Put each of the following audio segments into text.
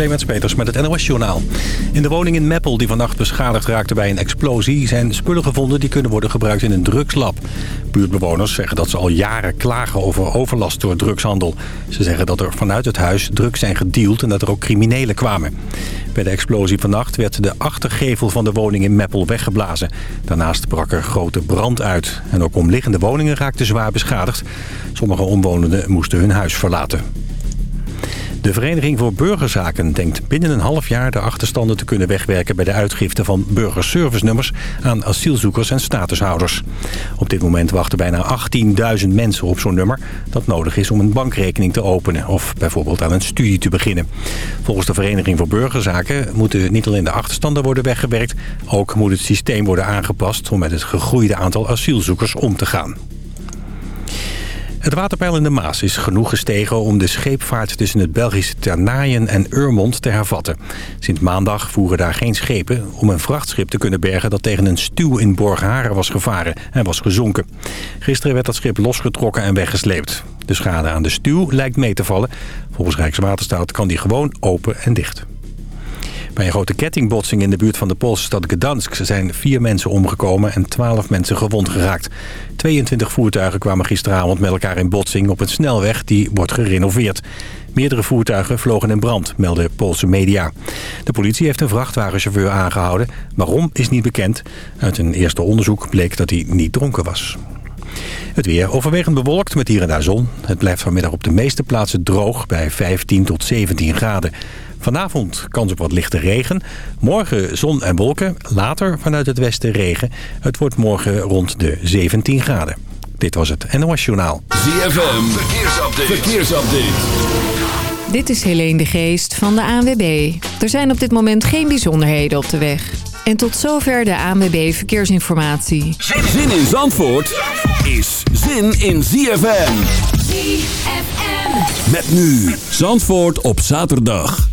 Clemens Peters met het NOS Journaal. In de woning in Meppel die vannacht beschadigd raakte bij een explosie... zijn spullen gevonden die kunnen worden gebruikt in een drugslab. Buurtbewoners zeggen dat ze al jaren klagen over overlast door drugshandel. Ze zeggen dat er vanuit het huis drugs zijn gedeeld en dat er ook criminelen kwamen. Bij de explosie vannacht werd de achtergevel van de woning in Meppel weggeblazen. Daarnaast brak er grote brand uit. En ook omliggende woningen raakten zwaar beschadigd. Sommige omwonenden moesten hun huis verlaten. De Vereniging voor Burgerzaken denkt binnen een half jaar de achterstanden te kunnen wegwerken bij de uitgifte van burgerservice-nummers aan asielzoekers en statushouders. Op dit moment wachten bijna 18.000 mensen op zo'n nummer dat nodig is om een bankrekening te openen of bijvoorbeeld aan een studie te beginnen. Volgens de Vereniging voor Burgerzaken moeten niet alleen de achterstanden worden weggewerkt, ook moet het systeem worden aangepast om met het gegroeide aantal asielzoekers om te gaan. Het waterpeil in de Maas is genoeg gestegen om de scheepvaart tussen het Belgische Ternaaien en Urmond te hervatten. Sinds maandag voeren daar geen schepen om een vrachtschip te kunnen bergen dat tegen een stuw in Borgharen was gevaren en was gezonken. Gisteren werd dat schip losgetrokken en weggesleept. De schade aan de stuw lijkt mee te vallen. Volgens Rijkswaterstaat kan die gewoon open en dicht. Bij een grote kettingbotsing in de buurt van de Poolse stad Gdansk zijn vier mensen omgekomen en twaalf mensen gewond geraakt. 22 voertuigen kwamen gisteravond met elkaar in botsing op een snelweg die wordt gerenoveerd. Meerdere voertuigen vlogen in brand, melden Poolse media. De politie heeft een vrachtwagenchauffeur aangehouden. Waarom is niet bekend. Uit een eerste onderzoek bleek dat hij niet dronken was. Het weer overwegend bewolkt met hier en daar zon. Het blijft vanmiddag op de meeste plaatsen droog bij 15 tot 17 graden. Vanavond kans op wat lichte regen. Morgen zon en wolken. Later vanuit het westen regen. Het wordt morgen rond de 17 graden. Dit was het NOS Journaal. ZFM, verkeersupdate. verkeersupdate. Dit is Helene de Geest van de ANWB. Er zijn op dit moment geen bijzonderheden op de weg. En tot zover de ANWB Verkeersinformatie. Zin in Zandvoort is zin in ZFM. ZFM. Met nu Zandvoort op zaterdag.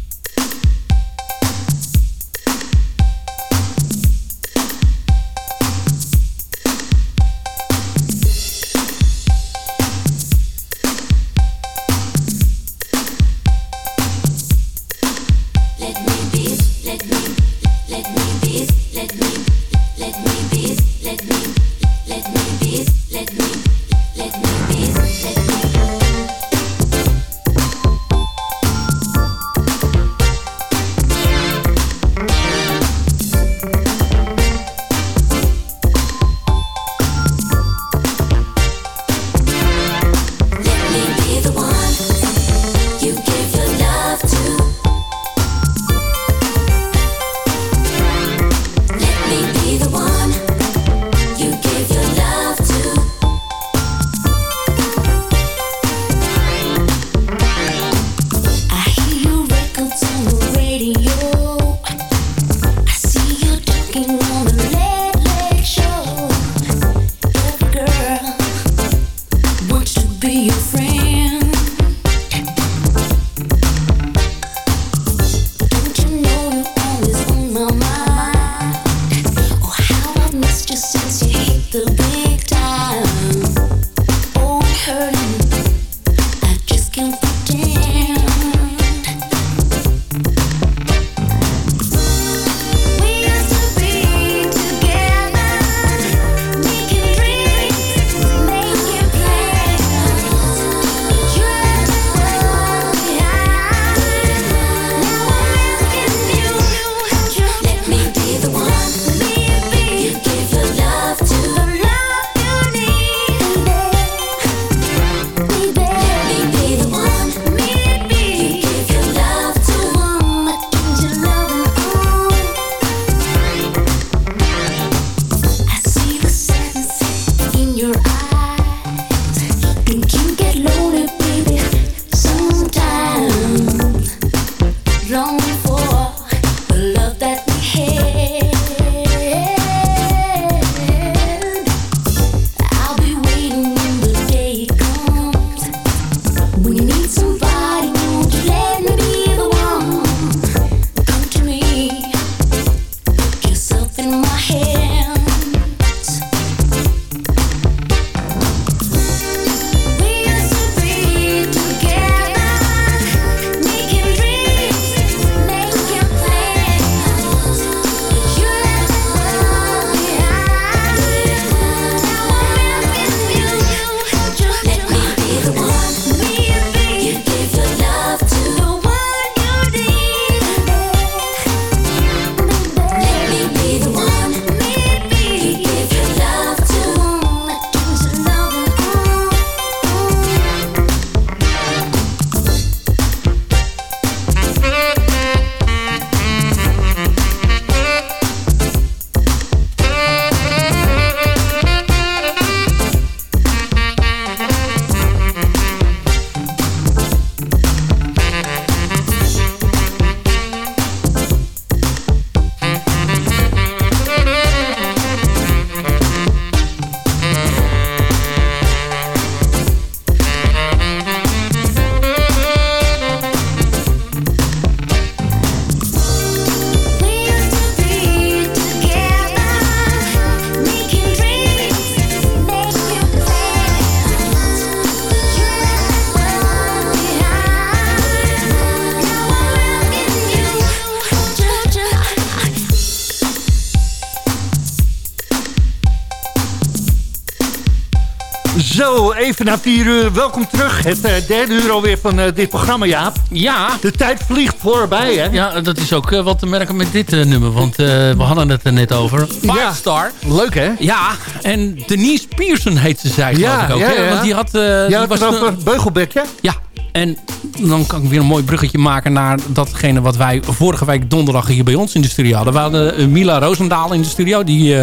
Na vier uur. Welkom terug. Het eh, derde uur alweer van eh, dit programma, Jaap. Ja, De tijd vliegt voorbij, hè? ja, dat is ook eh, wat te merken met dit nummer. Want we hadden het er net over. Ja. Five Star. Leuk, hè? Ja, en Denise Pearson heet ze, zei Ja, geloof ik ook. ja, hè? ja. Want die had... die Ja, was over een- Beugelbekje. ja, en dan kan ik weer een mooi bruggetje maken naar datgene wat wij vorige week donderdag hier bij ons in de studio hadden. We hadden Mila Roosendaal in de studio. Die,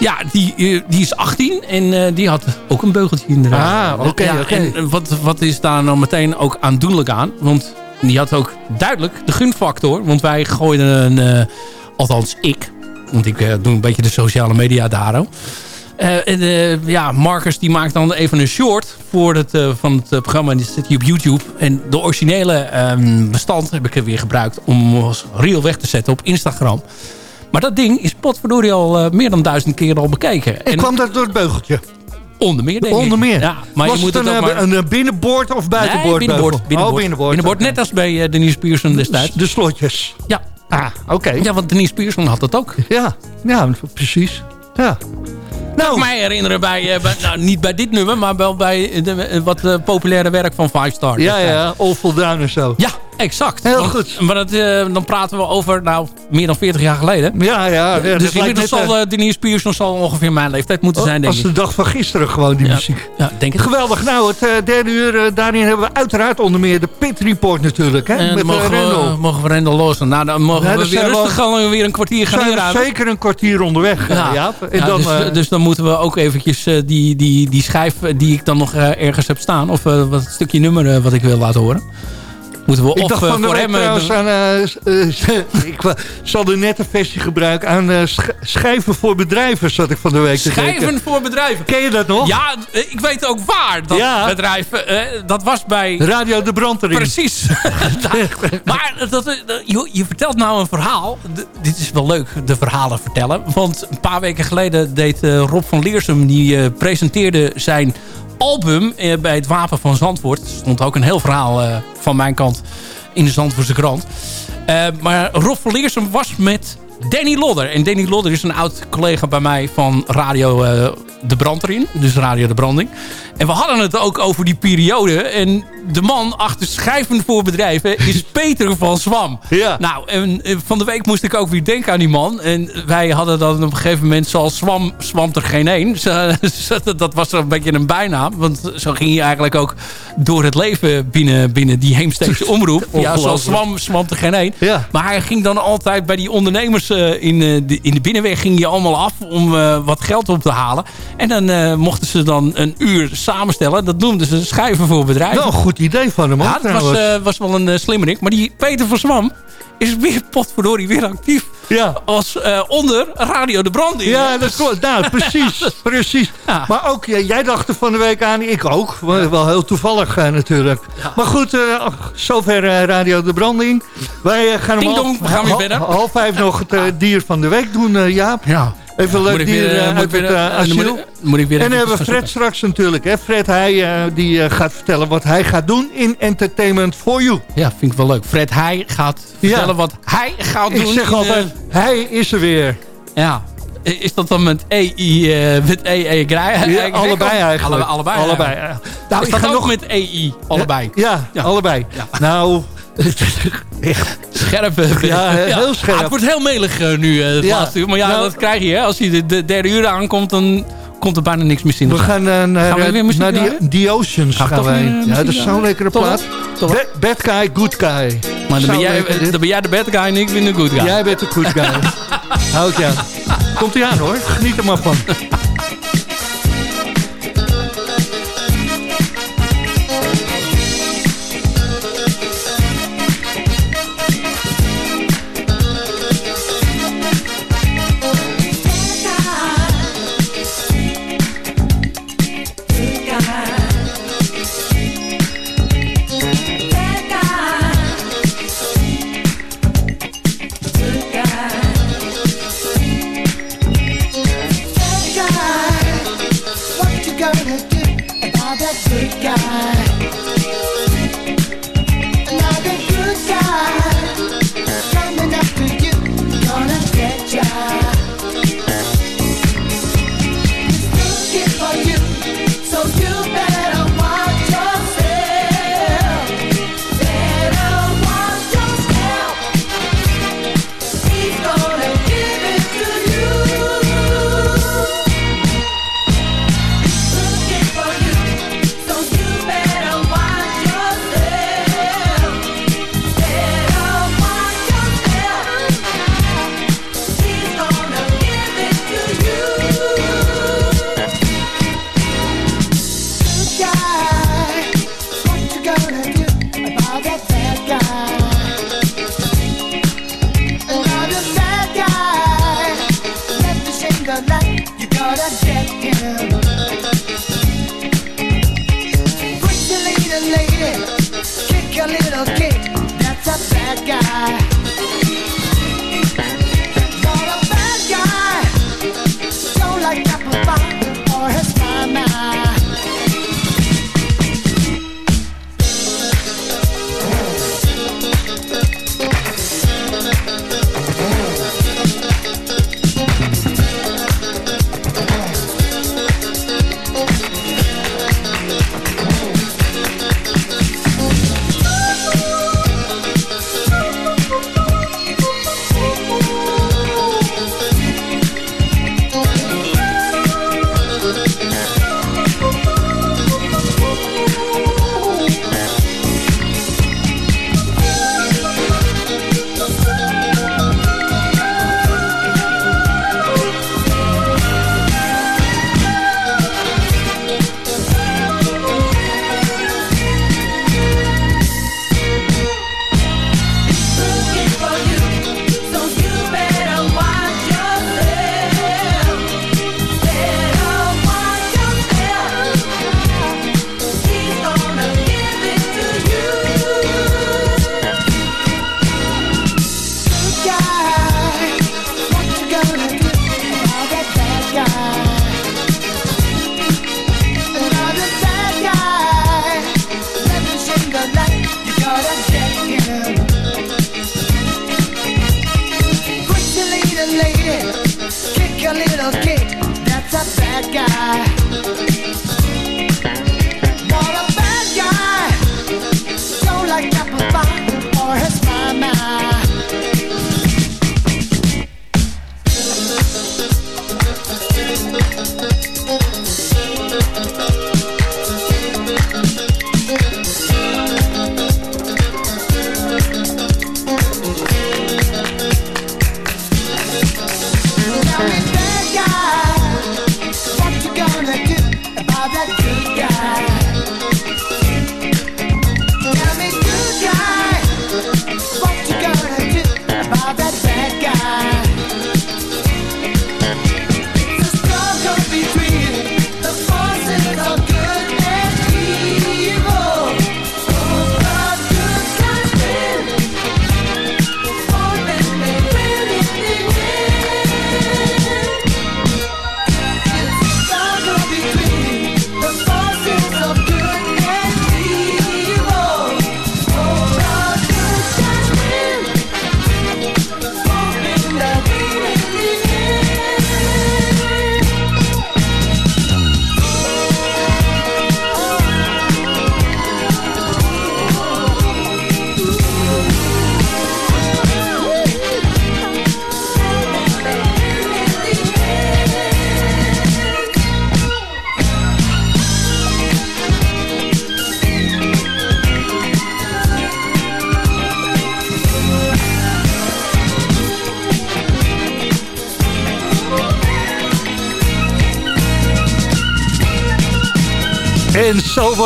ja, die, eh, die is 18 en eh, die had ook een beugeltje inderdaad. Ah, oké, Ja. En eh, wat, wat is daar nou meteen ook aandoenlijk aan? Want die had ook duidelijk de gunfactor. Want wij gooiden een, althans ik, want ik doe een beetje de sociale media daar ook. Eh, en ja, Marcus die maakt dan even een short voor het, van het programma. En die zit hier op YouTube. En de originele ehm, bestand heb ik er weer gebruikt om als reel weg te zetten op Instagram. Maar dat ding is potverdorie al eh, meer dan duizend keer al bekeken. En kwam dat door het beugeltje? onder meer denk ik. Onder meer. Ja, maar was je moet het het een, ook eh, maar... een, eh, binnenboord of buitenboord? Nee, binnenboord. beugel? Binnenboord, Oh, binnenboord. Binnenboord, net als bij eh, Denise Pearson destijds. De slotjes. Ja, Ah, oké. ja, want Denise Pearson had dat ook. Ja, ja, precies. Ja. Ik Nou, mij herinneren bij, bij- nou, niet bij dit nummer, maar wel bij de, wat populaire werk van Five Star. ja, ja, Awful Down en zo. Ja, exact. Heel Want- goed. Maar dat, eh, dan praten we over nou, meer dan 40 jaar geleden. Ja, ja. ja, dus inmiddels zal eh, Denise zal ongeveer mijn leeftijd moeten zijn, denk als ik. de dag van gisteren gewoon, die Ja. muziek. Ja, denk het. Geweldig. Nou, het derde uur, daarin hebben we uiteraard onder meer de Pit Report natuurlijk. Hè, En met mogen, Rendel. we, mogen we Rendel lossen. Nou, dan mogen Ja, we weer rustig gewoon weer een kwartier gaan we inruimen. zeker een kwartier onderweg, Jaap. En Ja, dan, dus, dus dan moeten we ook eventjes die, die, die schijf die ik dan nog ergens heb staan... of wat het stukje nummer wat ik wil laten horen... moeten we ik of dacht eh, van voor hem... eh, trouwens doen- aan... eh, ik zal de nette versie gebruiken aan sch- schijven voor bedrijven, zat ik van de week te denken. Schijven voor bedrijven. Ken je dat nog? Ja, ik weet ook waar dat Ja. bedrijf... eh, dat was bij... Radio de Brand erin. Precies. maar dat, je, je vertelt nou een verhaal. D- dit is wel leuk, de verhalen vertellen. Want een paar weken geleden deed Rob van Leersum... die presenteerde zijn album eh, bij het Wapen van Zandvoort. Er stond ook een heel verhaal eh, van mijn kant in de Zandvoortse krant. Eh, maar Rob van was met Danny Lodder. En Danny Lodder is een oud collega bij mij van Radio eh, De Brand erin. Dus Radio De Branding. En we hadden het ook over die periode. En de man achter schijven voor bedrijven is Peter van Zwam. Ja. Nou, en eh, van de week moest ik ook weer denken aan die man. En wij hadden dan op een gegeven moment, zoals Zwam, zwamt er geen één. Dat was een beetje een bijnaam. Want zo ging hij eigenlijk ook door het leven binnen, binnen die Heemsteedse omroep. Ja, zoals. Zwam, zwamt er geen één. Ja. Maar hij ging dan altijd bij die ondernemers eh, in, eh, de, in de binnenweg ging je allemaal af om eh, wat geld op te halen. En dan mochten ze dan een uur samenstellen. Dat noemden ze schijven voor bedrijven. Wel een goed idee van hem, Ja, het was, was wel een slimmerik. Maar die Peter van Zwam is weer potverdorie weer actief. ja. Als eh, onder Radio de Brand. Ja, dat klopt. Nou, precies. precies. Ja. Maar ook, ja, jij dacht er van de week aan, ik ook. Wel wel heel toevallig eh, natuurlijk. Maar goed, eh, ach, zover eh, Radio de Branding. Wij gaan om half, we gaan weer verder. half vijf nog het dier van de week doen, eh, Jaap. Ja. Even leuk dier uit het asiel. ik- moet ik weer En dan hebben we Fred straks natuurlijk. Hè? Fred hij eh, die eh, gaat vertellen wat hij gaat doen in Entertainment for You. Ja, vind ik wel leuk. Fred Heij gaat vertellen wat hij gaat doen. Ik zeg altijd, eh, hij is er weer. ja. Is dat dan met EI, met EE grij? Ja, allebei eigenlijk. Alle, allebei. allebei. Nou, Is ik dat ga nog met EI? Allebei. Ja, Ja. allebei. Nou, echt. Scherp. eh, Ja, heel scherp. Ah, het wordt heel melig eh, nu, eh, het Ja. laatste uur. Maar ja, Nou- dat krijg je. Hè. Als je de, de derde uur aankomt, dan komt er bijna niks meer in. We gaan eh, naar, Gaan we muziek naar die, draaien? die Oceans. Gaan wij. weer, ja, dat is zo'n lekkere plaat. Bad guy, good guy. Maar dan ben, jij, dan ben jij de bad guy en ik ben de good guy. Jij bent de good guy. Houd je aan. Komt ie aan hoor. Geniet er maar van.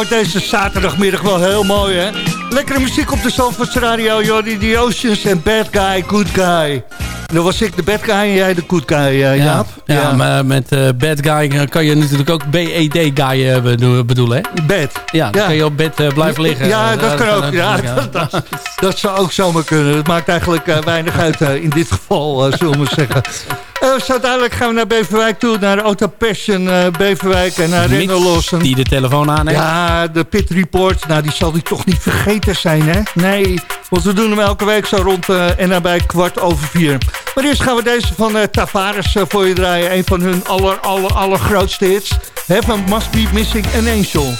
Wordt deze zaterdagmiddag wel heel mooi, hè? Lekkere muziek op de Zandvoorts Radio, Jordi, The Oceans en Bad Guy, Good Guy. En dan was ik de bad guy en jij de good guy, eh, Jaap. Ja, ja, maar met eh, bad guy eh, kan je natuurlijk ook BED guy bedoel- bedoelen, hè? Bad. Ja, dan Ja. kun je op bed blijven liggen. Ja, dat kan ook. Ja, dat, dat, dat zou ook zomaar kunnen. Het maakt eigenlijk weinig uit in dit geval, zullen we zeggen. Eh, zo dadelijk gaan we naar Beverwijk toe, naar Auto Passion eh, Beverwijk en naar Renno Mits Lossen. die de telefoon aan heeft. Ja, de Pit Report, nou die zal die toch niet vergeten zijn, hè? Nee, want we doen hem elke week zo rond eh, en nabij kwart over vier. Maar eerst gaan we deze van Tavares voor je draaien. Een van hun aller, aller, allergrootste hits. Heaven Must Be Missing an Angel.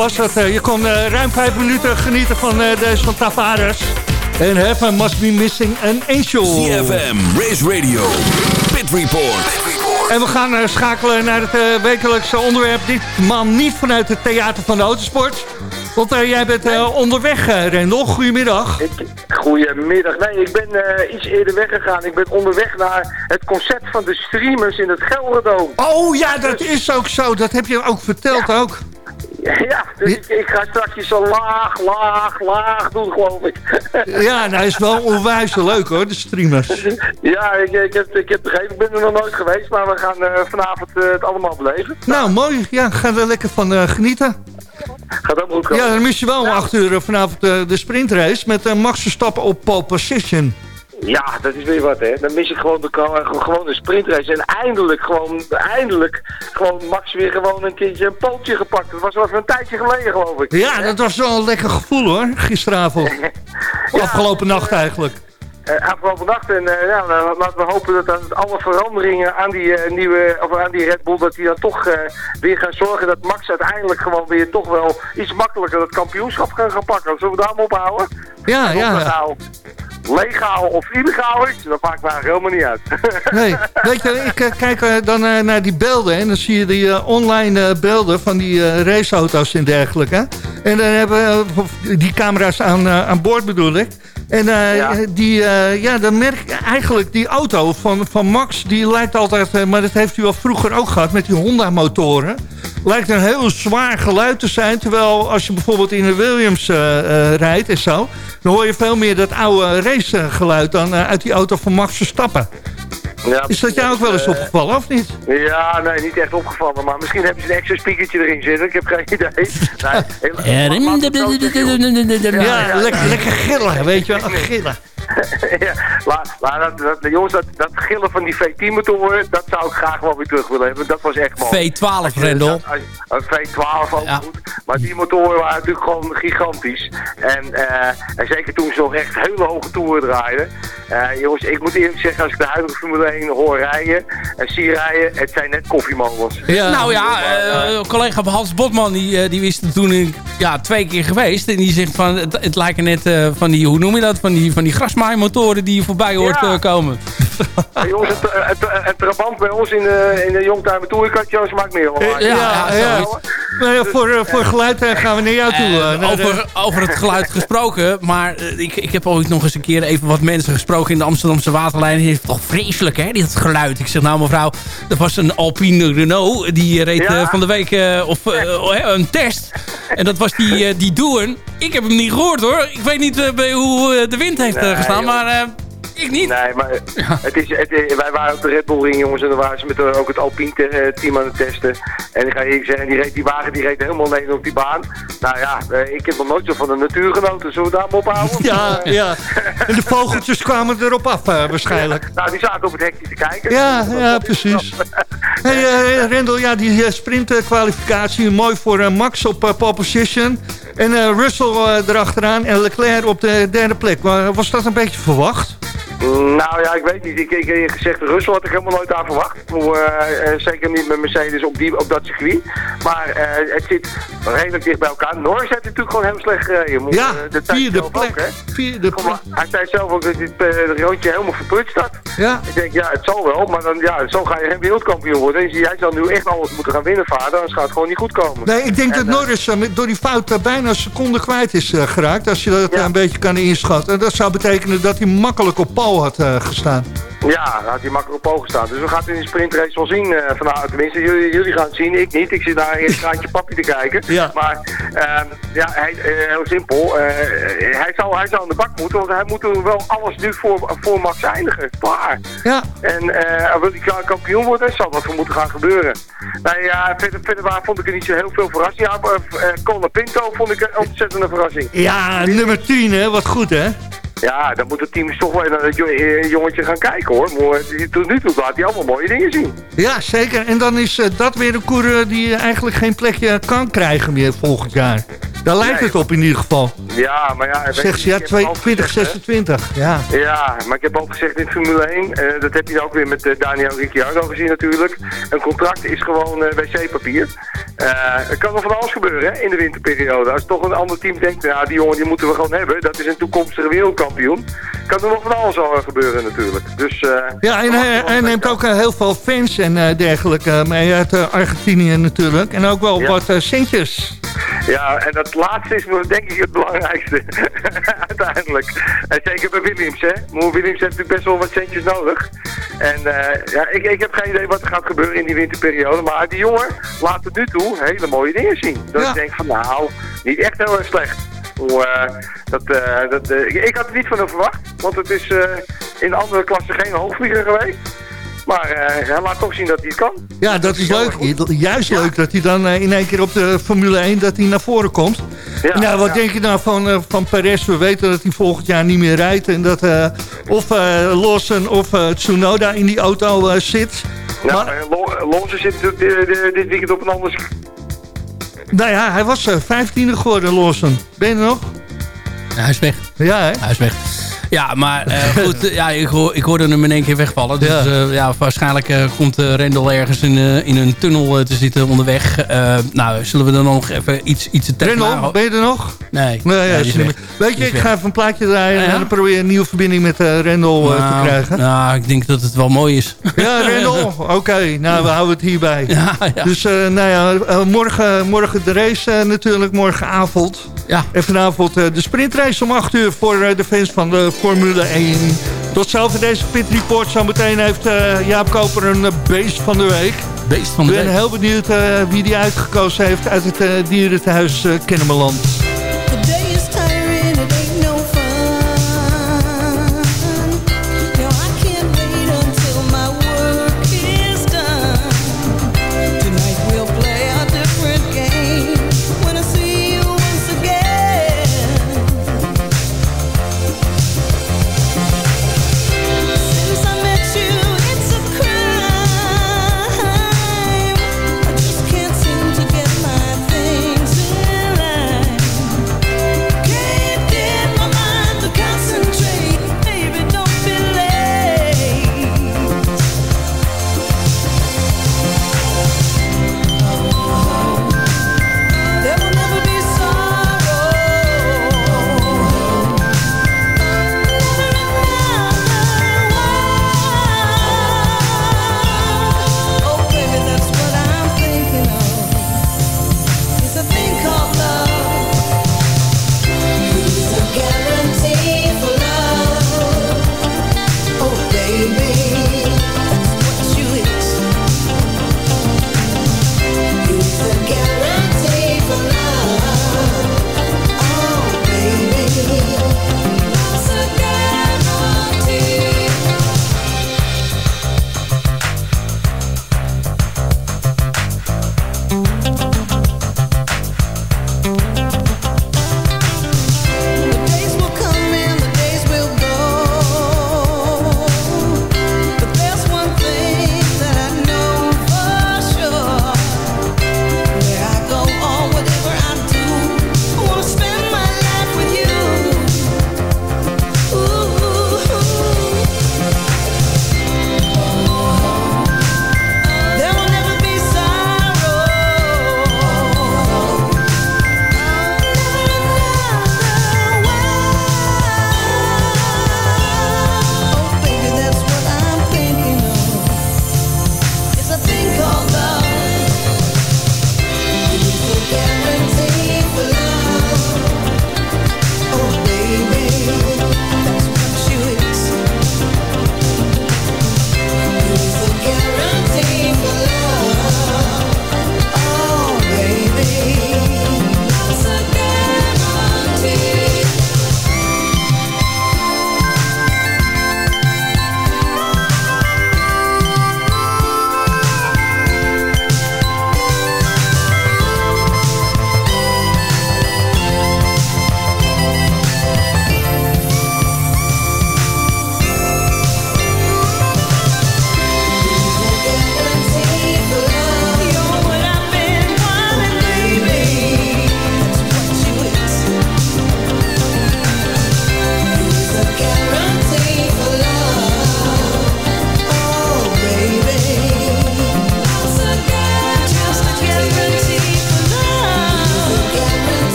Was het. Eh, Je kon eh, ruim vijf minuten genieten van eh, deze van Tavares. En Heaven Must Be Missing an Angel. CFM, Race Radio, Pit Report. En we gaan eh, schakelen naar het eh, wekelijkse onderwerp. Ditmaal niet vanuit het Theater van de Autosport. Want eh, jij bent eh, onderweg, eh, Rendel. Goedemiddag. Ik, goedemiddag. Nee, ik ben eh, iets eerder weggegaan. Ik ben onderweg naar het concert van de streamers in het Gelderdoom. Oh ja, dat is ook zo. Dat heb je ook verteld ook. Ja, dus ik, ik ga straks zo laag, laag, laag doen, geloof ik. Ja, nou is wel onwijs leuk hoor, de streamers. ja, ik, ik, heb, ik heb begrepen, ik ben er nog nooit geweest, maar we gaan eh, vanavond eh, het allemaal beleven. Nou, mooi. Ja, ga er lekker van eh, genieten. Gaat ook goed komen. Ja, dan mis je wel om 8 uur vanavond de sprintrace met Max Verstappen op pole position. Ja, dat is weer wat, hè. Dan mis ik gewoon de, gewoon de sprintrace. En eindelijk, gewoon, eindelijk, gewoon Max weer gewoon een keertje een pootje gepakt. Dat was wel even een tijdje geleden, geloof ik. Ja, dat was wel een lekker gevoel hoor, gisteravond. Afgelopen nacht eigenlijk. Eh, afgelopen nacht. En eh, ja, nou, laten we hopen dat alle veranderingen aan die eh, nieuwe, of aan die Red Bull, dat die dan toch eh, weer gaan zorgen dat Max uiteindelijk gewoon weer toch wel iets makkelijker dat kampioenschap kan gaan pakken. Zullen we daar maar ophouden? Ja, ja. Legaal of illegaal is, dat maakt me helemaal niet uit. Nee, weet je, ik eh, kijk eh, dan eh, naar die beelden en dan zie je die online beelden van die raceauto's en dergelijke. En dan hebben eh, die camera's aan, aan boord bedoel ik. En eh, Ja. die, eh, ja, dan merk je eigenlijk die auto van, van Max, die lijkt altijd, eh, maar dat heeft u al vroeger ook gehad met die Honda motoren. Lijkt een heel zwaar geluid te zijn, terwijl als je bijvoorbeeld in een Williams rijdt en zo, dan hoor je veel meer dat oude racegeluid dan uit die auto van Max Verstappen. Ja, Is dat jou ook wel eens eh, opgevallen, of niet? Ja, nee, niet echt opgevallen. Maar misschien hebben ze een extra speakertje erin zitten. Ik heb geen idee. Nee, heel-. Ja, ja, lekker, lekker gillen, weet je wel, gillen. ja, maar, maar dat, dat, jongens, dat, dat gillen van die V10-motoren, dat zou ik graag wel weer terug willen hebben. Dat was echt mooi. V12, Als je- Rendel. Een V12 ook Ja. goed. Maar die motoren waren natuurlijk gewoon gigantisch. En, eh, en zeker toen ze nog echt hele hoge toeren draaiden. Eh, jongens, ik moet eerlijk zeggen, als ik de huidige Formule 1 hoor rijden en zie rijden, het zijn net koffiemolens. Ja. Nou ja, eh, collega Hans Botman die, die wist het toen ja, twee keer geweest. En die zegt van, het, het lijken net van die, hoe noem je dat? Van die, van die grasmaaimotoren die je voorbij hoort Ja. eh, komen. Eh, jongens, het, het, het, het trabant bij ons in de, in de Youngtimer Touringkatje smaakt meer wel. Eh, ja, ja. Nou ja, voor, eh, voor geluid eh, gaan we naar jou toe. Eh, eh, over, over het geluid gesproken. Maar eh, ik, ik heb ooit nog eens een keer even wat mensen gesproken in de Amsterdamse waterlijn. Die heeft toch vreselijk hè, dit geluid. Ik zeg nou mevrouw, er was een Alpine Renault. Die reed Ja? eh, van de week eh, of, eh, een test. En dat was die, eh, die Doorn. Ik heb hem niet gehoord hoor. Ik weet niet eh, bij hoe eh, de wind heeft eh, Nee, gestaan. joh. Maar eh, ik niet. Nee, maar het is, het, wij waren op de Red Bull Ring, jongens, en dan waren ze met eh, ook het Alpine eh, team aan het testen. En ik ga eerlijk zeggen, die, reed, die wagen die reed helemaal alleen op die baan. Nou ja, eh, ik heb nog nooit zo van de natuur genoten. Zullen we daar maar ophouden? Ja, ja. En de vogeltjes kwamen erop af waarschijnlijk. Nou, die zaten op het hekje te kijken. Ja, ja, precies. Hey, Rendel, ja, die sprintkwalificatie, mooi voor Max op pole position. En Russell erachteraan en Leclerc op de derde plek. Was dat een beetje verwacht? Nou ja, ik weet niet. Ik, ik, ik gezegd, Russell had ik helemaal nooit aan verwacht. Eh, eh, zeker niet met Mercedes op, die, op dat circuit. Maar eh, het zit redelijk dicht bij elkaar. Norris heeft natuurlijk gewoon heel slecht gereden. Moet, Ja, zei vierde ook, plek. hè? Vierde plek. Hij zei zelf ook dat dit eh, rondje helemaal verprutst had. Ja, Ik denk, ja, het zal wel, maar dan, ja, zo ga je geen wereldkampioen worden. Dus jij zal nu echt alles moeten gaan winnen, vader, anders gaat het gewoon niet goed komen. nee, ik denk En, dat Norris door die fout bijna een seconde kwijt is geraakt. Als je dat Ja. een beetje kan inschatten. Dat zou betekenen dat hij makkelijk op Paul had eh, gestaan. Ja, had hij makkelijk op staan. Dus we gaan het in de sprintrace wel zien eh vanavond. Tenminste, jullie, jullie gaan het zien, ik niet. Ik zit daar in het kraantje papi te kijken. Ja. Maar ehm, ja, hij, eh, heel simpel. hij, zou, hij zou aan de bak moeten, want hij moet er wel alles nu voor, voor Max eindigen. Klaar. Ja, En wil hij ka- kampioen worden, zal wat voor moeten gaan gebeuren. Nou ja, verder, verder waar vond ik er niet zo heel veel verrassing. Ja, uh, Colin Pinto vond ik een ontzettende verrassing. ja nummer 10, hè? wat goed hè? Ja, dan moet het team toch wel naar jo- eh, jongetje gaan kijken hoor. Maar tot nu toe laat hij allemaal mooie dingen zien. Ja, zeker. En dan is eh, dat weer een coureur die eigenlijk geen plekje kan krijgen meer volgend jaar. Daar lijkt het op in ieder geval. Ja, maar ja... Zegt ze, ja, ik heb al gezegd, hè. 2026. Ja. Ja, maar ik heb ook gezegd in Formule 1, eh, dat heb je ook weer met eh, Daniel Ricciardo gezien natuurlijk. Een contract is gewoon eh, wc-papier. Er kan nog van alles gebeuren hè, in de winterperiode. Als toch een ander team denkt, ja die jongen die moeten we gewoon hebben, dat is een toekomstige wereldkampioen. Kan er nog van alles al gebeuren natuurlijk. Dus, Ja, en hij, hij neemt ook heel veel fans en dergelijke mee uit Argentinië natuurlijk. En ook wel Ja. wat centjes. Ja, en dat laatste is denk ik het belangrijkste. Uiteindelijk. En zeker bij Williams, hè. Maar Williams heeft natuurlijk best wel wat centjes nodig. En eh, ja, ik, ik heb geen idee wat er gaat gebeuren in die winterperiode. Maar die jongen laat tot nu toe hele mooie dingen zien. Dat Ja. ik denk van, nou, niet echt heel erg slecht. Hoe, eh, dat, eh, dat, ik, ik had er niet van hem verwacht. Want het is in andere klassen geen hoogvlieger geweest. Maar eh, hij laat toch zien dat hij het kan. Ja, dat is leuk. Juist Ja. leuk dat hij dan eh, in één keer op de Formule 1 dat hij naar voren komt. Ja, nou, wat ja. denk je nou van, eh, van Perez? We weten dat hij volgend jaar niet meer rijdt. En dat eh, of eh Lawson of eh, Tsunoda in die auto eh, zit. Nou, Maar- eh, Lo- Lonzo zit dit, weekend op een ander Nou ja, hij was vijftiende geworden, Lawson. Ben je er nog? Ja, hij is weg. Ja, hè? Hij is weg. Ja, maar eh, goed, eh, ja, ik, hoor, ik hoorde hem in één keer wegvallen. Dus Ja. ja, ja waarschijnlijk eh, komt Rendel ergens in, eh, in een tunnel eh, te zitten onderweg. Eh, nou, zullen we dan nog even iets, iets te Rendel, ben je er nog? Nee, Nee, ja, nee, is. Weet je, Die ik ga even een plaatje draaien ja? en dan probeer je een nieuwe verbinding met eh Rendel eh, Nou, te krijgen. Nou, ik denk dat het wel mooi is. Ja, Rendel, oké, nou we houden het hierbij. Dus eh, nou ja, eh, morgen, morgen de race eh, natuurlijk, morgenavond. ja. En vanavond eh, de sprintrace om 8 uur voor eh, de fans van de Formule 1. Tot zover deze Pit Report. Zometeen heeft eh, Jaap Koper een eh, beest van de week. Beest van Ik de ben week. heel benieuwd eh, wie die uitgekozen heeft uit het eh, dierentehuis eh Kennemerland.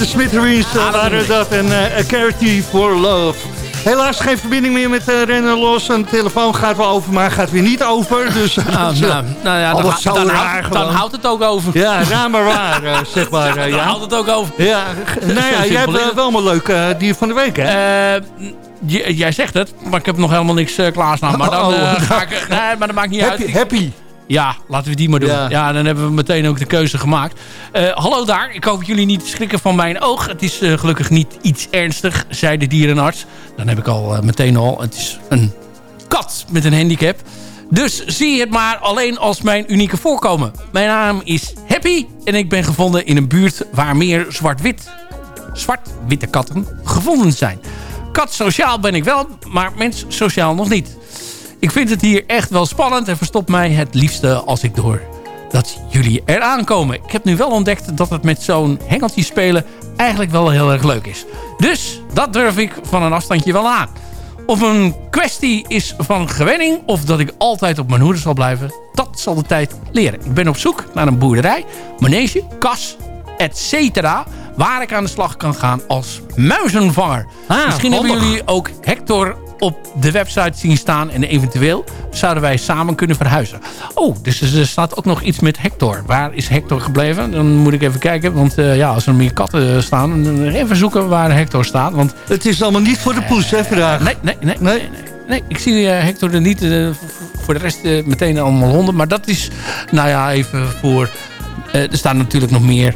De Smithereens eh, Ah, dat waren bedoel dat en eh, A Charity for Love. Helaas geen verbinding meer met uh, Rennen Los. Een telefoon gaat wel over, maar gaat weer niet over. Dus Nou, nou, nou ja, Oh, dan, dan, houdt, dan houdt het ook over. ja, raar maar waar, eh, zeg maar. eh, dan ja. houdt het ook over. Ja, nou ja, jij hebt eh, wel een leuk eh, dier van de week, hè? Eh, jij zegt het, maar ik heb nog helemaal niks eh, klaarstaan. Maar dan Oh. eh, ga ik... Nee, maar dat maakt niet happy, uit. happy. Ja, laten we die maar doen. Ja. Ja, dan hebben we meteen ook de keuze gemaakt. Eh, hallo daar, ik hoop dat jullie niet schrikken van mijn oog. Het is eh, gelukkig niet iets ernstig, zei de dierenarts. Dan heb ik al eh, meteen al, het is een kat met een handicap. Dus zie het maar alleen als mijn unieke voorkomen. Mijn naam is Happy en ik ben gevonden in een buurt waar meer zwart-wit, zwart-witte katten gevonden zijn. Kat sociaal ben ik wel, maar mens sociaal nog niet. Ik vind het hier echt wel spannend en verstop mij het liefste als ik door dat jullie eraan komen. Ik heb nu wel ontdekt dat het met zo'n hengeltje spelen eigenlijk wel heel erg leuk is. Dus dat durf ik van een afstandje wel aan. Of een kwestie is van gewenning of dat ik altijd op mijn hoede zal blijven, dat zal de tijd leren. Ik ben op zoek naar een boerderij, manege, kas, etc. Waar ik aan de slag kan gaan als muizenvanger. Ah, Misschien hebben jullie ook Hector op de website zien staan. En eventueel zouden wij samen kunnen verhuizen. Oh, dus er staat ook nog iets met Hector. Waar is Hector gebleven? Dan moet ik even kijken. Want eh, ja, als er meer katten staan. dan Even zoeken waar Hector staat. Want Het is allemaal niet voor de poes, hè, vandaag? nee, nee, nee. Nee? nee, nee. Nee, ik zie eh, Hector er niet. eh, voor de rest eh, meteen allemaal honden. Maar dat is, nou ja, even voor... eh, er staan natuurlijk nog meer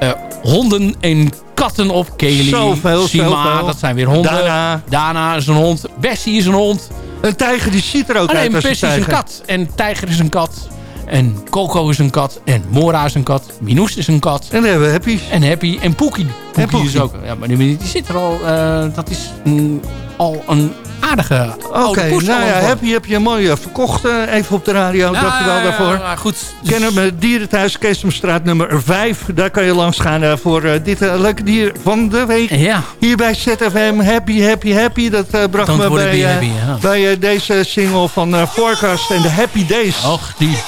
eh, honden en katten op. Kelly, Zoveel, Sima, zoveel. dat zijn weer honden. Dana. Dana is een hond. Bessie is een hond. Een tijger die ziet er ook Oh nee, uit als een Bessie is een tijger. kat. En Tijger is een kat. En Coco is een kat. En Mora is een kat. Minoes is een kat. En dan hebben we Happy. En Happy en Poekie. Poekie, Poekie. is ook. Ja, maar die, die zit er al. eh, dat is mm, al een aardige Oké, poes. nou ja, geworden. Happy heb je mooi eh, verkocht. eh, even op de radio, dankjewel ja, daarvoor. ja, goed. Kennen we Dierenthuis, Keesomstraat nummer 5. Daar kan je langs gaan eh, voor dit leuke dier van de week. Ja, Hier bij ZFM, Happy, Happy, Happy. Dat bracht Don't me bij, happy, bij deze single van Forecast en de Happy Days. och, die.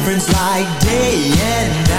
Difference like day and night.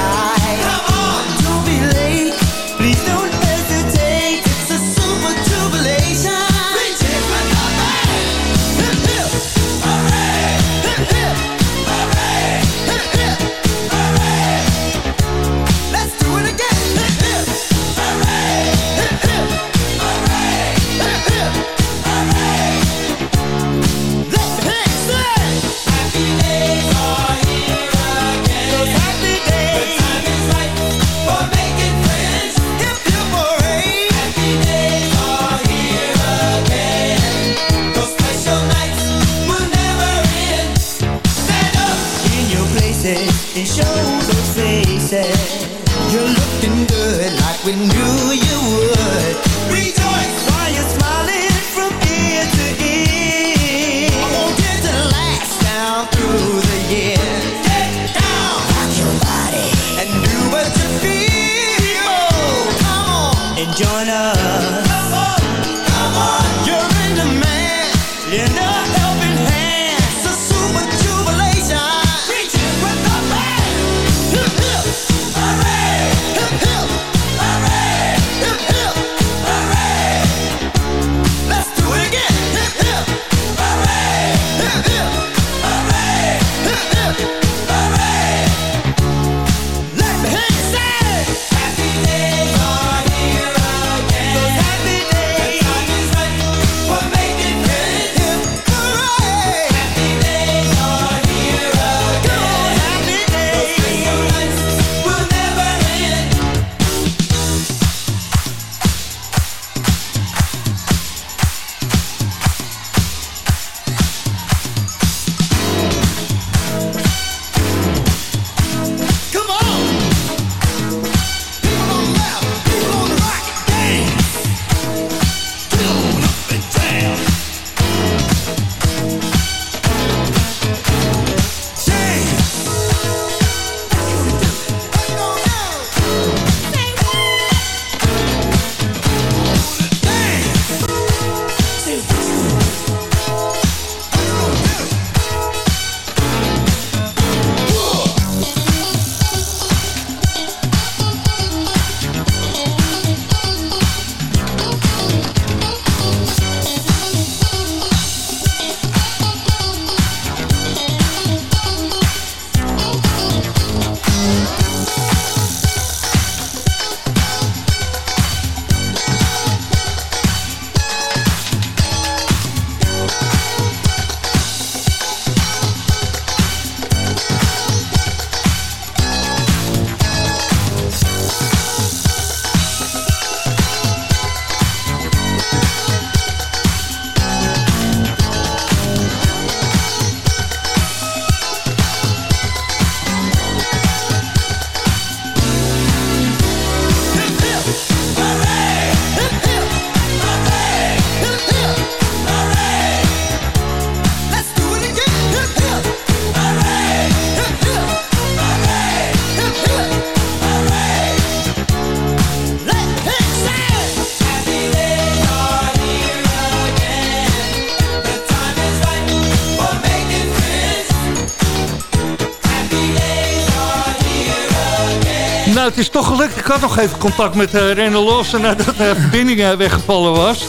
Nou, het is toch gelukt. Ik had nog even contact met uh, René Lawson nadat de verbinding eh, weggevallen was.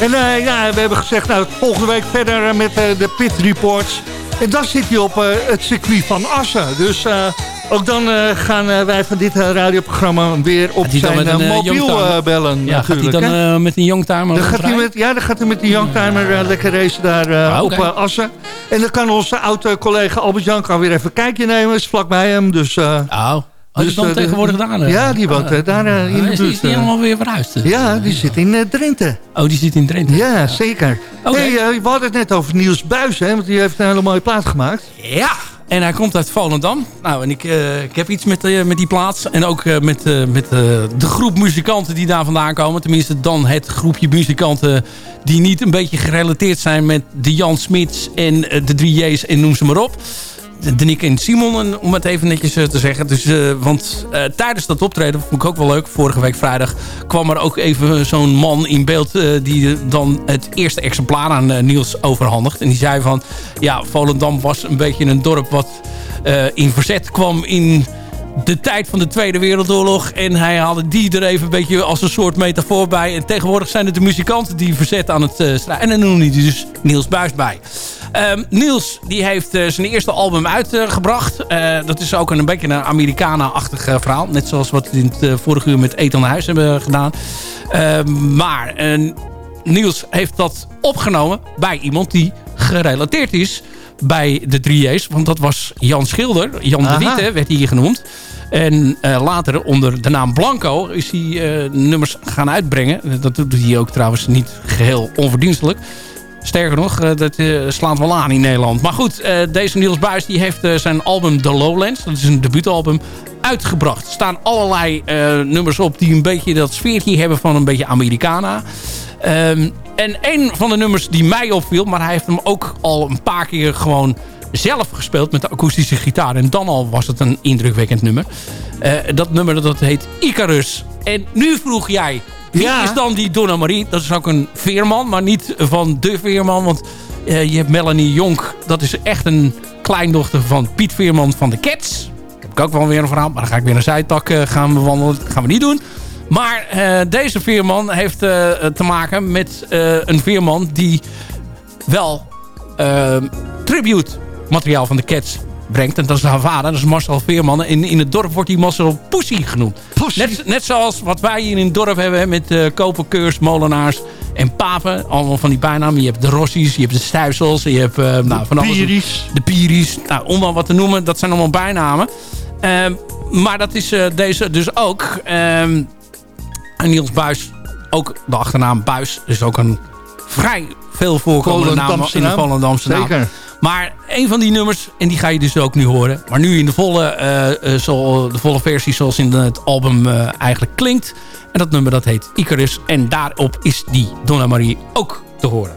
En eh, ja, we hebben gezegd, nou, volgende week verder eh, met eh, de Pit Reports. En dan zit hij op eh, het circuit van Assen. Dus eh, ook dan eh, gaan eh, wij van dit eh, radioprogramma weer op zijn met een, eh, eh, mobiel eh, bellen. Ja, gaat hij dan eh, met een youngtimer Dan gaat hij rondrijden? met, ja, dan gaat hij met die Youngtimer eh, lekker racen daar eh, Ah, op eh, Assen. En dan kan onze oude collega Albert-Jan kan weer even een kijkje nemen. Is vlakbij hem, dus... eh, Oh, oh die Dus, dan eh, de- tegenwoordig daar? eh? ja, die woont eh, daar in Ah, de buurt. is die helemaal weer verhuisd? Ja, die zit in Drenthe. Oh, die zit in Drenthe. Ja, zeker. Oké. Hey, we hadden het net over Niels Buis, hè, want die heeft een hele mooie plaat gemaakt. Ja, en hij komt uit Volendam. Nou, en ik, ik heb iets met, met die plaats. En ook met, met de groep muzikanten die daar vandaan komen. Tenminste, dan het groepje muzikanten die niet een beetje gerelateerd zijn met de Jan Smits en de 3J's en noem ze maar op. De, de Nick en Simon, om het even netjes eh, te zeggen. Dus, eh, want eh, tijdens dat optreden, vond ik ook wel leuk. Vorige week vrijdag kwam er ook even zo'n man in beeld... die dan het eerste exemplaar aan Niels overhandigt. En die zei van... Ja, Volendam was een beetje een dorp wat in verzet kwam in de tijd van de Tweede Wereldoorlog. En hij haalde die er even een beetje als een soort metafoor bij. En tegenwoordig zijn het de muzikanten die verzet aan het eh, strijden. En dan noemde hij dus Niels Buis bij. Ehm, Niels die heeft eh, zijn eerste album uitgebracht. Eh, dat is ook een, beetje een Americana-achtig verhaal. Net zoals wat we in het vorige uur met Ethan Huis hebben gedaan. Ehm, maar Niels heeft dat opgenomen bij iemand die gerelateerd is bij de 3J's. Want dat was Jan Schilder. Jan Aha. de Witte werd hij genoemd. En eh, later onder de naam Blanco is hij eh, nummers gaan uitbrengen. Dat doet hij ook trouwens niet geheel onverdienstelijk. Sterker nog, eh, dat slaat wel aan in Nederland. Maar goed, deze Niels Buis die heeft zijn album The Lowlands. Dat is een debuutalbum uitgebracht. Er staan allerlei nummers op die een beetje dat sfeertje hebben van een beetje Americana. Ehm, en een van de nummers die mij opviel, maar hij heeft hem ook al een paar keer gewoon zelf gespeeld met de akoestische gitaar. En dan al was het een indrukwekkend nummer. Eh, dat nummer dat heet Icarus. En nu vroeg jij, wie Ja. is dan die Donna Marie? Dat is ook een veerman, maar niet van de veerman. Want eh, je hebt Melanie Jonk. Dat is echt een kleindochter van Piet Veerman van de Cats. Heb ik ook wel weer een verhaal. Maar dan ga ik weer een zijtak eh, gaan bewandelen. Dat gaan we niet doen. Maar eh, deze veerman heeft eh, te maken met eh, een veerman die wel tribute materiaal van de Cats brengt. En dat is haar vader, dat is Marcel Veerman. En in het dorp wordt hij Marcel Pussy genoemd. Pussy. Net, net zoals wat wij hier in het dorp hebben hè, met uh, koperkeurs, molenaars en papen. Allemaal van die bijnamen. Je hebt de Rossies, je hebt de Stuisels, je hebt uh, nou, van alles. Piris. De Piris. Nou, om maar wat te noemen, dat zijn allemaal bijnamen. Um, maar dat is uh, deze dus ook. Um, Niels Buis, ook de achternaam Buis. Dus ook een vrij veel voorkomende naam in de Volendamse naam. Zeker. Maar een van die nummers, en die ga je dus ook nu horen. Maar nu in de volle, uh, uh, zo, de volle versie zoals in het album uh, eigenlijk klinkt. En dat nummer dat heet Icarus. En daarop is die Donna Marie ook te horen.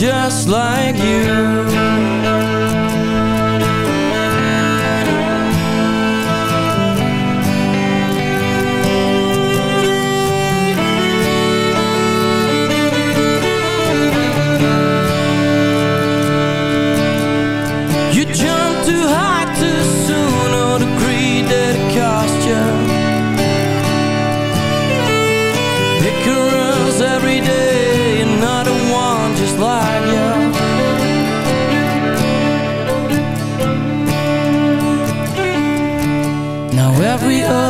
Just like you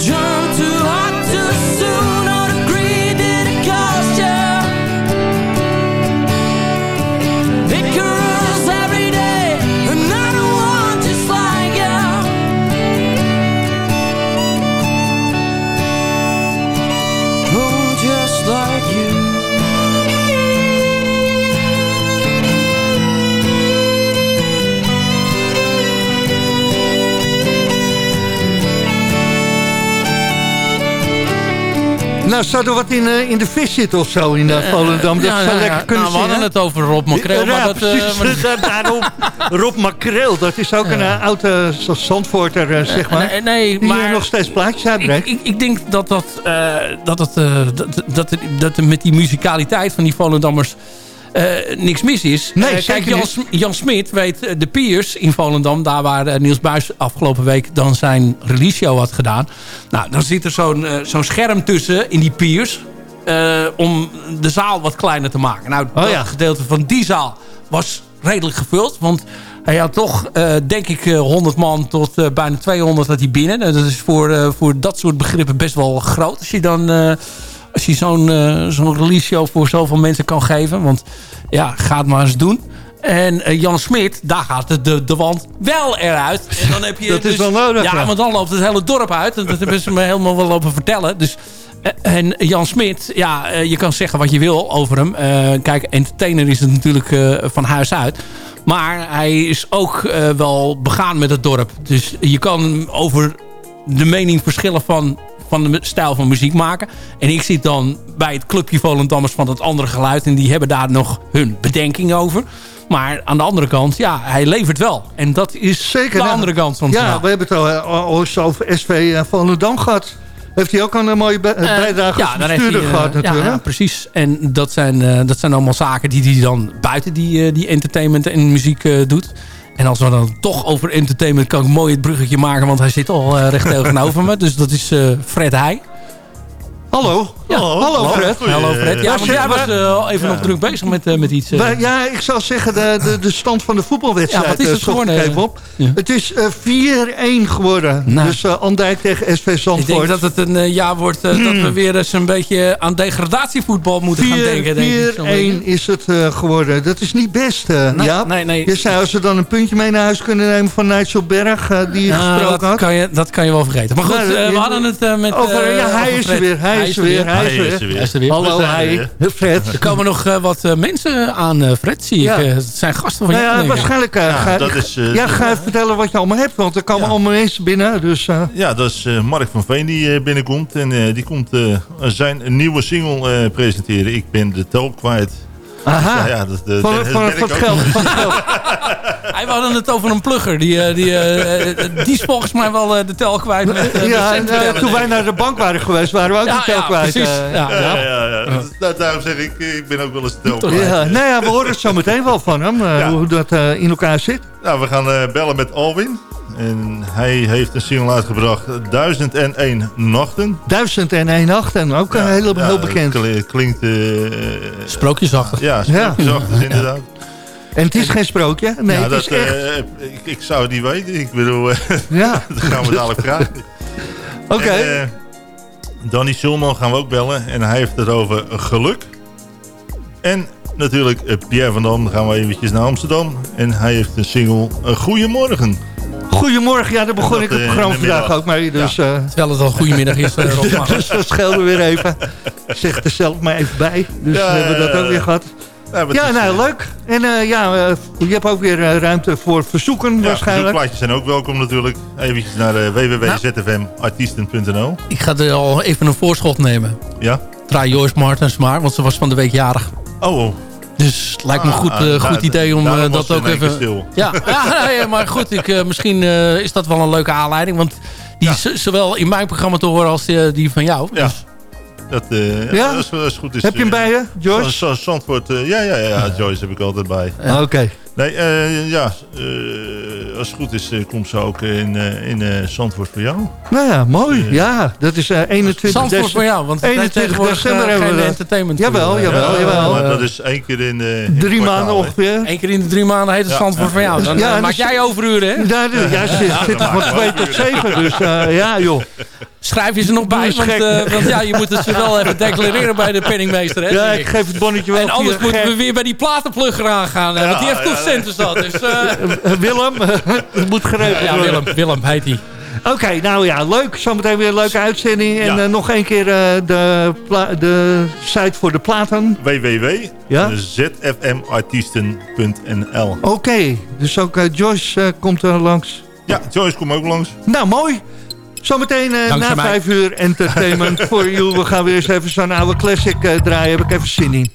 You Nou, zou er wat in, eh, in de vis zitten of zo in uh, Volendam? Dat ja, zou ja, lekker ja. kunnen Nou, we hadden het over Rob Makreel. Maar dat, eh, precies. maar- Daarom, Rob Makreel, dat is ook een oude Zandvoorter, zeg maar. Nee, die maar nog steeds plaatjes uitbrengt. ik, ik denk dat, dat, dat, het, dat, dat, dat, met die muzikaliteit van die Volendammers niks mis is. Nee, uh, kijk, Jan, Smit weet de Piers in Volendam... daar waar Niels Buis afgelopen week dan zijn release show had gedaan. Nou, dan zit er zo'n zo'n scherm tussen in die Piers... om de zaal wat kleiner te maken. Nou, Oh, dat ja. gedeelte van die zaal was redelijk gevuld. Want hij had toch, uh, denk ik, uh, 100 man tot uh, bijna 200 had hij binnen. Nou, dat is voor, uh, voor dat soort begrippen best wel groot. Als je dan als je zo'n zo'n release show voor zoveel mensen kan geven. Want ja, ga het maar eens doen. En Jan Smit, daar gaat de, de, de wand wel eruit. En dan heb je dat dus, is wel nodig. Ja, ja. want dan loopt het hele dorp uit. En dat hebben ze me helemaal wel lopen vertellen. Dus en Jan Smit, ja, je kan zeggen wat je wil over hem. Kijk, entertainer is het natuurlijk van huis uit. Maar hij is ook wel begaan met het dorp. Dus je kan over de mening verschillen van, van de stijl van muziek maken. En ik zit dan bij het clubje Volendammers van het andere geluid. En die hebben daar nog hun bedenking over. Maar aan de andere kant, ja, hij levert wel. En dat is Zeker, de ja. andere kant van het Ja, we hebben het al, al eens over SV Volendam gehad. Heeft hij ook een mooie be- bijdrage ja, als dan heeft hij, uh, gehad natuurlijk. Ja, ja, precies. En dat zijn, uh, dat zijn allemaal zaken die hij dan buiten die, uh, die entertainment en muziek uh, doet. En als we dan toch over entertainment kan ik mooi het bruggetje maken. Want hij zit al uh, recht tegenover me. Dus dat is uh, Fred Heij. Hallo. Ja. Hallo, Hallo Fred. Hallo Fred. Ja, want jij was uh, even nog druk bezig met, uh, met iets. Uh. Wij, ja, ik zal zeggen de, de, de stand van de voetbalwedstrijd. Ja, wat is het geworden? Op. Ja. Het is 4-1 geworden. Nou. Dus Andijk tegen SV Zandvoort. Ik denk dat het een jaar wordt dat we weer eens een beetje aan degradatievoetbal moeten 4, gaan denken. 4-1 is het geworden. Dat is niet best, nee, ja. Nee, nee. Je zei als we dan een puntje mee naar huis kunnen nemen van Nigel Berg, die je gesproken dat had. Kan je, dat kan je wel vergeten. Maar goed, nou, we hadden het met... Over, ja, hij is er weer. Hij is er weer. Hij is er weer. Is er weer. Hallo, hij. Fred. Er komen nog uh, wat uh, mensen aan, uh, Fred, zie ja. ik. het zijn gasten van nou jou. Ja, waarschijnlijk. ja, ga, dat is, ja, ga even vertellen wat je allemaal hebt, want er komen ja. allemaal mensen binnen. Dus, Ja, dat is Mark van Veen die binnenkomt. En die komt zijn nieuwe single presenteren. Ik ben de tel kwijt. Aha. Ja, ja, dat, de, van, de, van, van het geld. Van het geld. Hij hadden het over een plugger. Die, eh, die, eh, eh, die is volgens mij wel de tel kwijt. Met, ja, met en, tellen. toen wij naar de bank waren geweest, waren we ook Ja, de tel ja, kwijt. precies. Ja. Ja, ja, ja. Dat- dat- daarom zeg ik, ik ben ook wel eens stil. Ja, nou ja, we horen het zo meteen wel van hem, eh, Ja. hoe dat eh, in elkaar zit. Nou, we gaan eh, bellen met Alwin. En hij heeft een single uitgebracht, 1001 Nachten. 1001 nacht en ook een hele, Ja, heel bekend. kli- Klinkt... eh, Sprookjesachtig. ja, sprookjesachtig inderdaad. En het is geen sprookje, nee, ja, het dat, echt. eh, ik, ik zou het niet weten. Ik bedoel, eh, ja, dat gaan we dadelijk vragen. oké. Eh, Danny Schulman gaan we ook bellen. En hij heeft het over geluk. En natuurlijk Pierre van Dam. Dan gaan we eventjes naar Amsterdam. En hij heeft een single uh, Goedemorgen. Goedemorgen, ja, daar begon Dat, ik het programma vandaag ook mee. Dus, eh, Terwijl het al goedemiddag is. dus dat scheelde weer even. Zeg er zelf maar even bij. Dus Ja, hebben we dat ja, ook ja. weer gehad. Ja, Ja, is, nou, eh, leuk. En eh, ja, eh, je hebt ook weer ruimte voor verzoeken Ja, waarschijnlijk. verzoekplaatjes zijn ook welkom natuurlijk. Eventjes naar uh, www.zfmartiesten.nl Ik ga er al even een voorschot nemen. Ja? Draai Joyce Martens maar, want ze was van de week jarig. Oh, Dus het lijkt me een goed, eh, ah, goed idee om dat ook even... stil. Ja, ja, nee, maar goed, ik, eh, misschien eh, is dat wel een leuke aanleiding. Want die is zowel in mijn programma te horen als eh, die van jou. Ja. Dus Dat, eh, Ja? als, als goed is. Heb je hem eh, bij je, Joyce? Zandvoort, eh, ja, ja, ja, ja, Joyce heb ik altijd bij. Ah, Oké. Nee, eh, ja, eh, als het goed is, komt ze ook in, eh, in eh, Zandvoort voor jou. Nou ja, mooi. Ja, dat is eh 21 Zandvoort voor jou, want het heeft 21 tegenwoordig december hebben geen we entertainment. Jawel, jawel, Ja, jawel. Maar dat is één keer in Drie maanden ongeveer. Eén keer in de drie maanden heet het Ja. Zandvoort voor jou. Dan maak dus- jij overuren, hè? Ja, ja, ze zitten van 2 tot 7. Dus eh, ja, joh. Schrijf je ze nog bij, want, eh, want ja, je moet het ze wel even declareren bij de penningmeester. Hè, Ja, ik geef het bonnetje wel en anders moeten we weer bij die platenplugger aangaan. hè, want die heeft toch centen zat. Dus, eh, Eh, Willem, het moet geregeld ja. Willem, Willem heet hij. Oké, nou ja, leuk. Zometeen weer een leuke uitzending. En Ja. nog één keer eh, de, de site voor de platen. Ja? www.zfmartiesten.nl Oké, dus ook eh, Joyce komt er langs. Ja, Joyce, kom ook langs. Nou, mooi. Zometeen eh, na vijf uur entertainment voor you. We gaan weer eens even zo'n oude classic eh, draaien. Heb ik even zin in.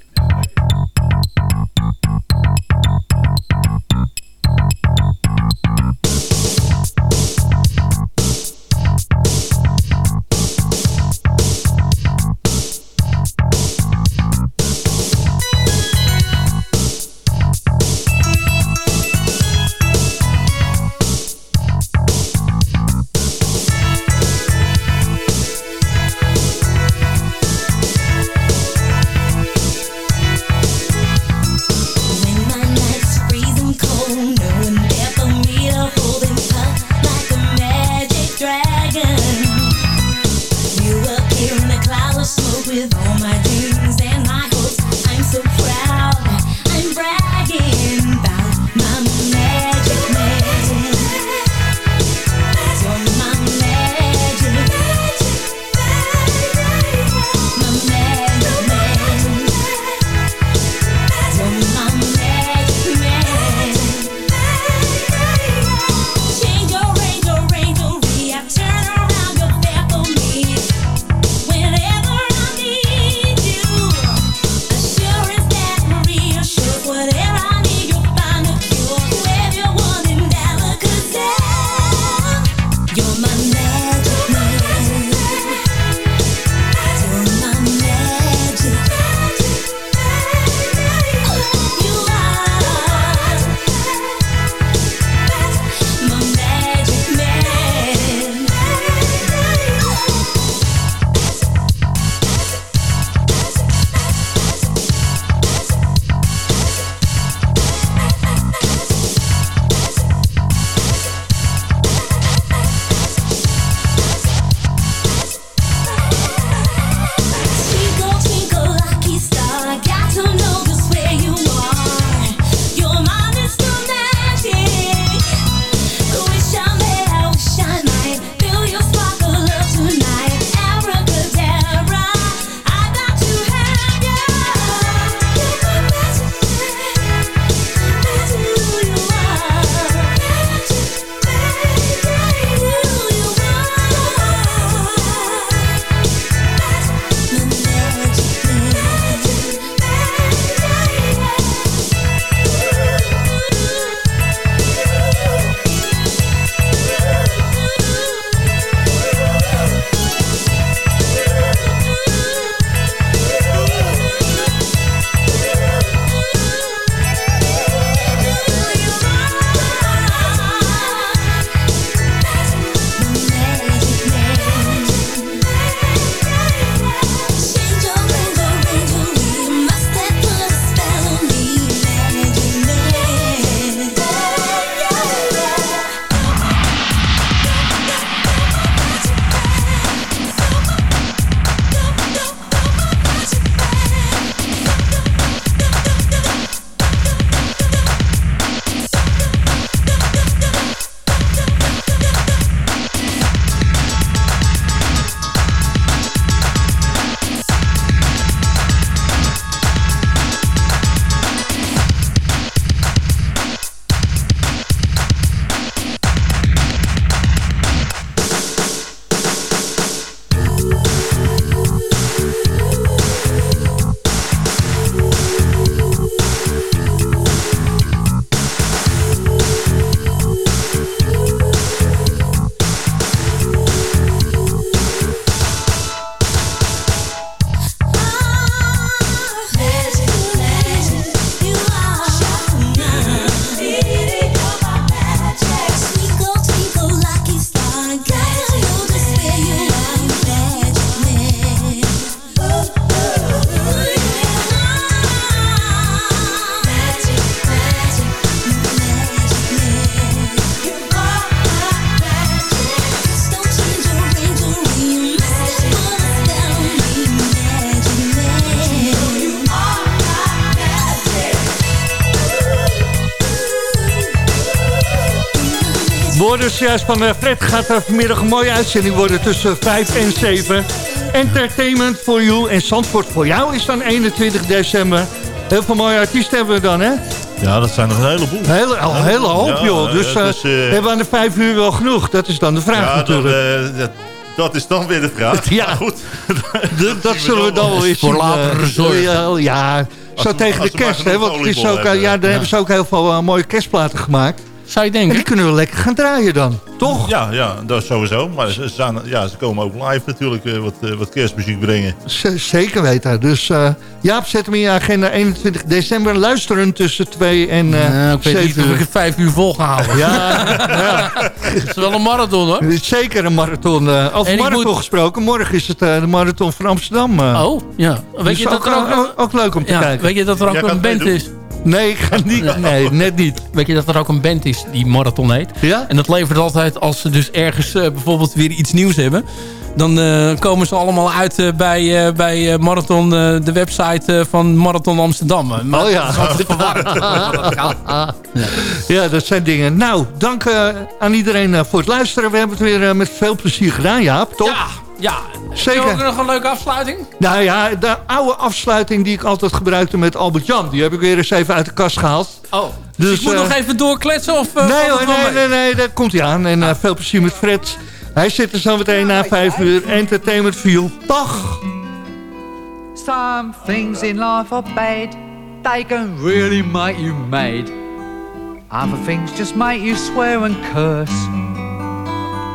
Woorden juist van eh, Fred gaat er vanmiddag een mooie uitzending worden tussen 5 en 7. Entertainment for you en Zandvoort voor jou is dan 21 december. Heel veel mooie artiesten hebben we dan, hè? Ja, dat zijn er een heleboel. Hele, al een hele hoop, Ja, joh. Dus, eh, dus, eh, hebben we aan de 5 uur wel genoeg? Dat is dan de vraag Ja, dat, natuurlijk. dat, dat is dan weer de vraag. Ja. Maar goed. Dat zullen we dan wel eens Voor zorg. Ja, zo ze- tegen als de kerst, hè? Want het is ook, hebben. ja, daar hebben ze ook heel veel mooie kerstplaten gemaakt. Zou je En denken? die kunnen we lekker gaan draaien dan, toch? Ja, ja, dat sowieso. Maar ze, staan, ja, ze komen ook live natuurlijk eh, wat, eh, wat kerstmuziek brengen. Z- zeker weten. Dus eh, Jaap, zet hem in je agenda 21 december. Luisteren tussen 2 en eh Nou, ik weet niet 7 of ik uur. het vijf uur vol ga houden. Ja, ja, Het is wel een marathon hoor. het is zeker een marathon. eh over En ik marathon moet- gesproken, morgen is het eh, de marathon van Amsterdam. Oh, ja. Weet Dus je dat ook, er ook, ook, ook leuk om te ja, kijken. weet je dat er ook Jij een band is? Nee, ik ga niet. Nee, net niet. Weet je dat er ook een band is die marathon heet? Ja? En dat levert altijd als ze dus ergens eh, bijvoorbeeld weer iets nieuws hebben. Dan eh, komen ze allemaal uit eh, bij, bij Marathon, de website van Marathon Amsterdam. Maar Oh ja. dat gaat. Ja, dat zijn dingen. Nou, dank aan iedereen voor het luisteren. We hebben het weer met veel plezier gedaan, Jaap. Toch? Ja, ja. Zeker. Heb je ook nog een leuke afsluiting? Nou ja, de oude afsluiting die ik altijd gebruikte met Albert Jan... die heb ik weer eens even uit de kast gehaald. Oh, dus, Dus, ik moet eh, nog even doorkletsen? Of, eh, nee hoor, nee, nee, nee, daar komt hij aan. En eh, veel plezier met Fred. Hij zit er zo meteen na vijf uur. Entertainment View. Dag! Some things in life are bad. They can really make you mad. Other things just make you swear and curse.